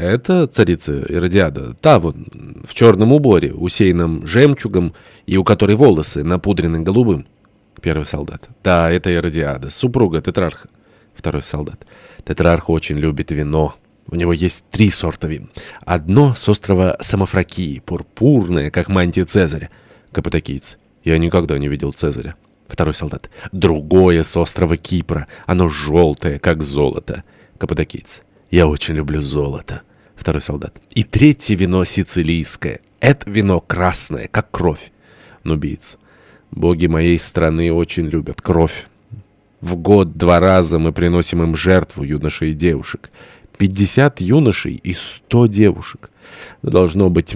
Это царица Иродиада, та вот, в черном уборе, усеянном жемчугом, и у которой волосы напудрены голубым. Первый солдат. Да, это Иродиада, супруга тетрарха. Второй солдат. Тетрарх очень любит вино. У него есть три сорта вин. Одно с острова Самофракии, пурпурное, как мантия Цезаря. Каппадокийц. Я никогда не видел Цезаря. Второй солдат. Другое с острова Кипра. Оно желтое, как золото. Каппадокийц. Я очень люблю золото. Второй солдат. И третье вино сицилийское. Это вино красное, как кровь. Нубиец. Боги моей страны очень любят кровь. В год два раза мы приносим им жертву юношей и девушек. Пятьдесят юношей и сто девушек. Должно быть,